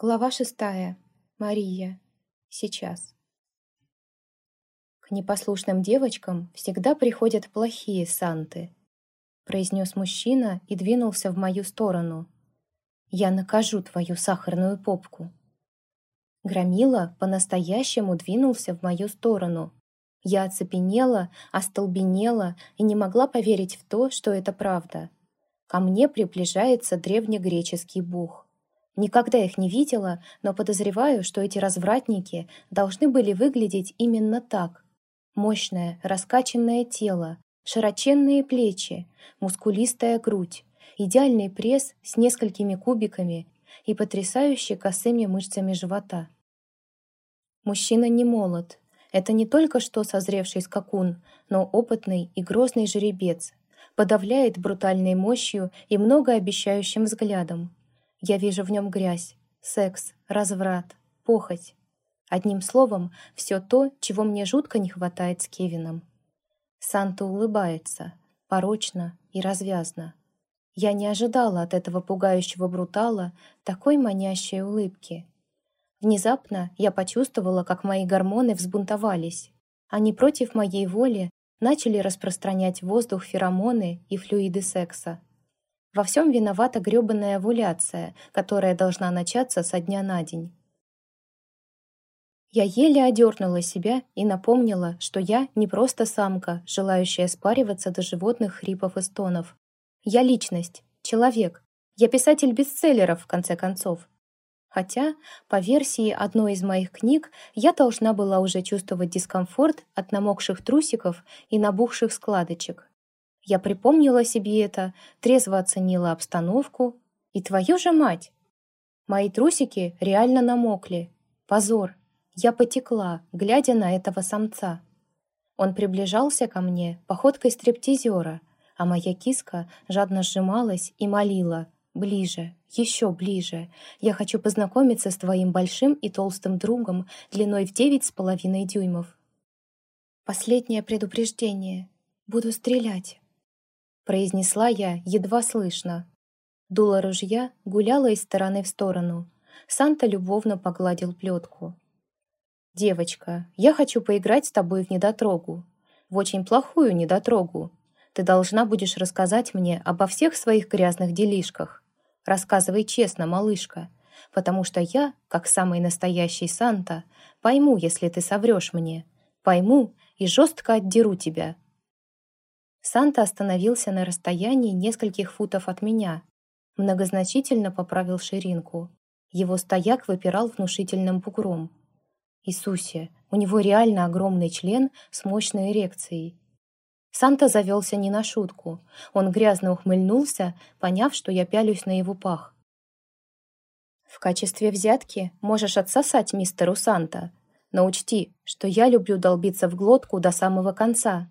Глава шестая. Мария. Сейчас. «К непослушным девочкам всегда приходят плохие санты», произнес мужчина и двинулся в мою сторону. «Я накажу твою сахарную попку». Громила по-настоящему двинулся в мою сторону. Я оцепенела, остолбенела и не могла поверить в то, что это правда. Ко мне приближается древнегреческий бог. Никогда их не видела, но подозреваю, что эти развратники должны были выглядеть именно так. Мощное, раскачанное тело, широченные плечи, мускулистая грудь, идеальный пресс с несколькими кубиками и потрясающе косыми мышцами живота. Мужчина не молод. Это не только что созревший скакун, но опытный и грозный жеребец. Подавляет брутальной мощью и многообещающим взглядом. Я вижу в нем грязь, секс, разврат, похоть. Одним словом, все то, чего мне жутко не хватает с Кевином. Санта улыбается, порочно и развязно. Я не ожидала от этого пугающего брутала такой манящей улыбки. Внезапно я почувствовала, как мои гормоны взбунтовались. Они против моей воли начали распространять в воздух феромоны и флюиды секса. Во всем виновата грёбаная овуляция, которая должна начаться со дня на день. Я еле одернула себя и напомнила, что я не просто самка, желающая спариваться до животных хрипов и стонов. Я личность, человек. Я писатель бестселлеров, в конце концов. Хотя, по версии одной из моих книг, я должна была уже чувствовать дискомфорт от намокших трусиков и набухших складочек. Я припомнила себе это, трезво оценила обстановку. И твою же мать! Мои трусики реально намокли. Позор. Я потекла, глядя на этого самца. Он приближался ко мне походкой стриптизера, а моя киска жадно сжималась и молила «Ближе, еще ближе. Я хочу познакомиться с твоим большим и толстым другом длиной в девять с половиной дюймов». Последнее предупреждение. Буду стрелять произнесла я едва слышно. Дуло ружья гуляло из стороны в сторону. Санта любовно погладил плетку. «Девочка, я хочу поиграть с тобой в недотрогу. В очень плохую недотрогу. Ты должна будешь рассказать мне обо всех своих грязных делишках. Рассказывай честно, малышка, потому что я, как самый настоящий Санта, пойму, если ты соврешь мне. Пойму и жестко отдеру тебя, Санта остановился на расстоянии нескольких футов от меня. Многозначительно поправил ширинку. Его стояк выпирал внушительным бугром. Иисусе, у него реально огромный член с мощной эрекцией. Санта завелся не на шутку. Он грязно ухмыльнулся, поняв, что я пялюсь на его пах. «В качестве взятки можешь отсосать мистеру Санта, но учти, что я люблю долбиться в глотку до самого конца.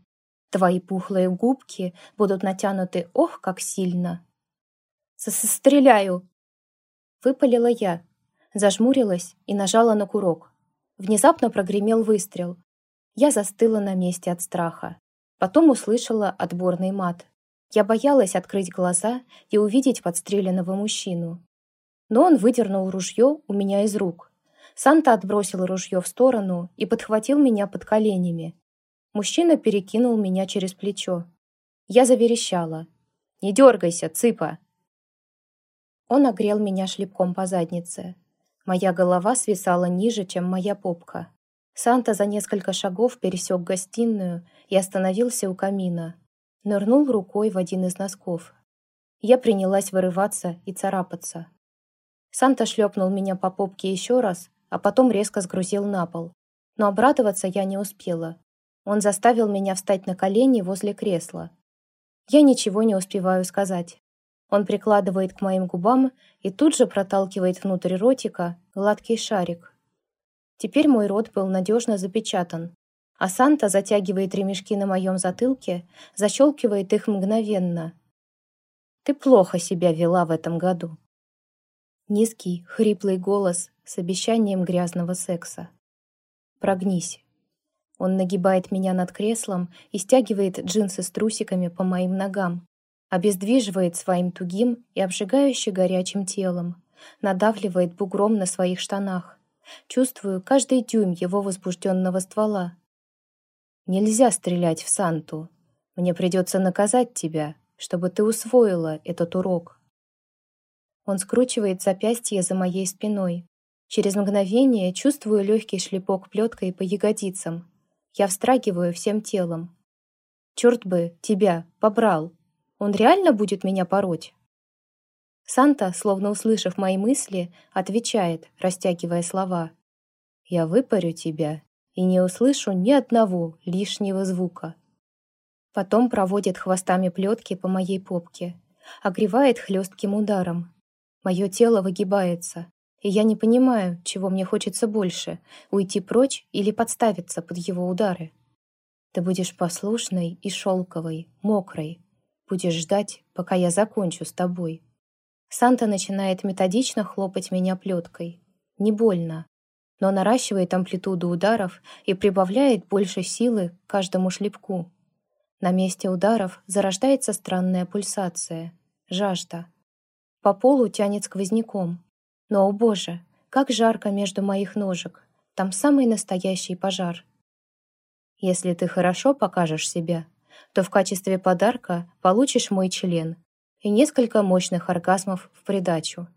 Твои пухлые губки будут натянуты ох, как сильно. «Стреляю!» Выпалила я, зажмурилась и нажала на курок. Внезапно прогремел выстрел. Я застыла на месте от страха. Потом услышала отборный мат. Я боялась открыть глаза и увидеть подстреленного мужчину. Но он выдернул ружье у меня из рук. Санта отбросил ружье в сторону и подхватил меня под коленями. Мужчина перекинул меня через плечо. Я заверещала. «Не дергайся, цыпа!» Он огрел меня шлепком по заднице. Моя голова свисала ниже, чем моя попка. Санта за несколько шагов пересек гостиную и остановился у камина. Нырнул рукой в один из носков. Я принялась вырываться и царапаться. Санта шлепнул меня по попке еще раз, а потом резко сгрузил на пол. Но обрадоваться я не успела. Он заставил меня встать на колени возле кресла. Я ничего не успеваю сказать. Он прикладывает к моим губам и тут же проталкивает внутрь ротика гладкий шарик. Теперь мой рот был надежно запечатан, а Санта затягивает ремешки на моем затылке, защелкивает их мгновенно. «Ты плохо себя вела в этом году». Низкий, хриплый голос с обещанием грязного секса. «Прогнись». Он нагибает меня над креслом и стягивает джинсы с трусиками по моим ногам, обездвиживает своим тугим и обжигающе горячим телом, надавливает бугром на своих штанах. Чувствую каждый дюйм его возбужденного ствола. Нельзя стрелять в Санту. Мне придется наказать тебя, чтобы ты усвоила этот урок. Он скручивает запястье за моей спиной. Через мгновение чувствую легкий шлепок плеткой по ягодицам. Я встрагиваю всем телом. Черт бы тебя побрал. Он реально будет меня пороть? Санта, словно услышав мои мысли, отвечает, растягивая слова. «Я выпарю тебя и не услышу ни одного лишнего звука». Потом проводит хвостами плетки по моей попке, огревает хлестким ударом. Мое тело выгибается, и я не понимаю, чего мне хочется больше — уйти прочь или подставиться под его удары. Ты будешь послушной и шелковой, мокрой. Будешь ждать, пока я закончу с тобой. Санта начинает методично хлопать меня плеткой. Не больно, но наращивает амплитуду ударов и прибавляет больше силы к каждому шлепку. На месте ударов зарождается странная пульсация, жажда. По полу тянет сквозняком. Но, о боже, как жарко между моих ножек. Там самый настоящий пожар. Если ты хорошо покажешь себя, то в качестве подарка получишь мой член и несколько мощных оргазмов в придачу.